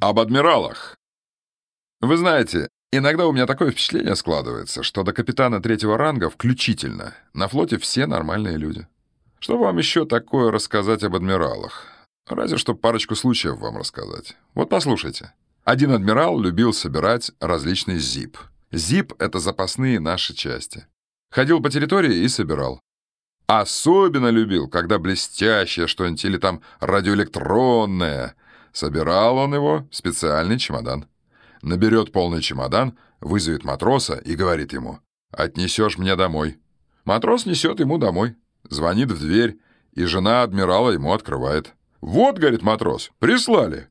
Об адмиралах. Вы знаете, иногда у меня такое впечатление складывается, что до капитана третьего ранга включительно на флоте все нормальные люди. Что вам еще такое рассказать об адмиралах? Разве что парочку случаев вам рассказать. Вот послушайте. Один адмирал любил собирать различные ЗИП. ЗИП — это запасные наши части. Ходил по территории и собирал. Особенно любил, когда блестящее что-нибудь или там радиоэлектронное — Собирал он его в специальный чемодан. Наберет полный чемодан, вызовет матроса и говорит ему «Отнесешь мне домой». Матрос несет ему домой, звонит в дверь, и жена адмирала ему открывает. «Вот, — говорит матрос, — прислали».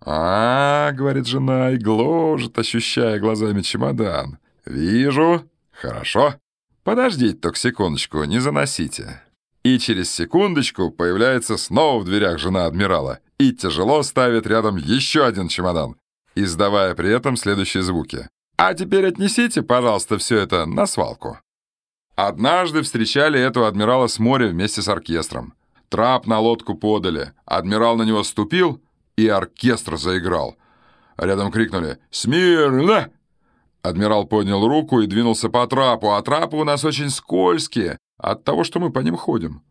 «А, — говорит жена и гложет, ощущая глазами чемодан. «Вижу. Хорошо. Подождите только секундочку, не заносите». И через секундочку появляется снова в дверях жена адмирала и тяжело ставит рядом еще один чемодан, издавая при этом следующие звуки. «А теперь отнесите, пожалуйста, все это на свалку». Однажды встречали этого адмирала с моря вместе с оркестром. Трап на лодку подали, адмирал на него ступил, и оркестр заиграл. Рядом крикнули «Смирно!». Адмирал поднял руку и двинулся по трапу, а трапы у нас очень скользкие, от того, что мы по ним ходим.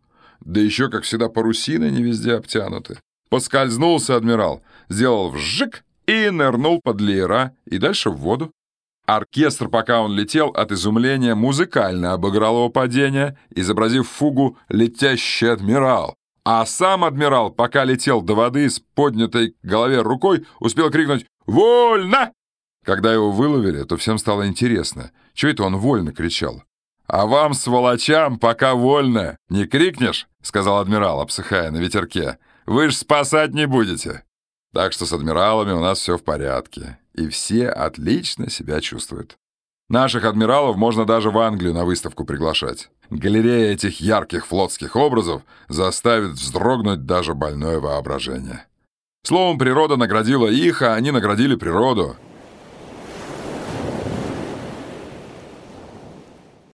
Да еще, как всегда, парусины не везде обтянуты. Поскользнулся адмирал, сделал вжик и нырнул под леера и дальше в воду. Оркестр, пока он летел, от изумления музыкально обыграл его падение, изобразив фугу «Летящий адмирал». А сам адмирал, пока летел до воды с поднятой к голове рукой, успел крикнуть «Вольно!». Когда его выловили, то всем стало интересно, что это он вольно кричал. «А вам, сволочам, пока вольно! Не крикнешь?» — сказал адмирал, обсыхая на ветерке. «Вы ж спасать не будете!» Так что с адмиралами у нас все в порядке, и все отлично себя чувствуют. Наших адмиралов можно даже в Англию на выставку приглашать. Галерея этих ярких флотских образов заставит вздрогнуть даже больное воображение. Словом, природа наградила их, а они наградили природу.